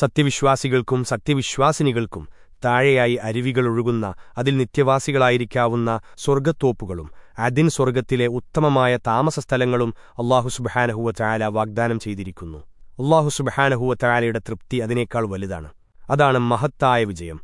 സത്യവിശ്വാസികൾക്കും സത്യവിശ്വാസിനികൾക്കും താഴെയായി അരുവികളൊഴുകുന്ന അതിൽ നിത്യവാസികളായിരിക്കാവുന്ന സ്വർഗത്തോപ്പുകളും അതിൻ സ്വർഗത്തിലെ ഉത്തമമായ താമസസ്ഥലങ്ങളും അള്ളാഹുസുബഹാനഹുവ ചായാല വാഗ്ദാനം ചെയ്തിരിക്കുന്നു. അള്ളാഹുസുബഹാനഹുവ ചായാലയുടെ തൃപ്തി അതിനേക്കാൾ വലുതാണ്. അതാണ് മഹത്തായ വിജയം.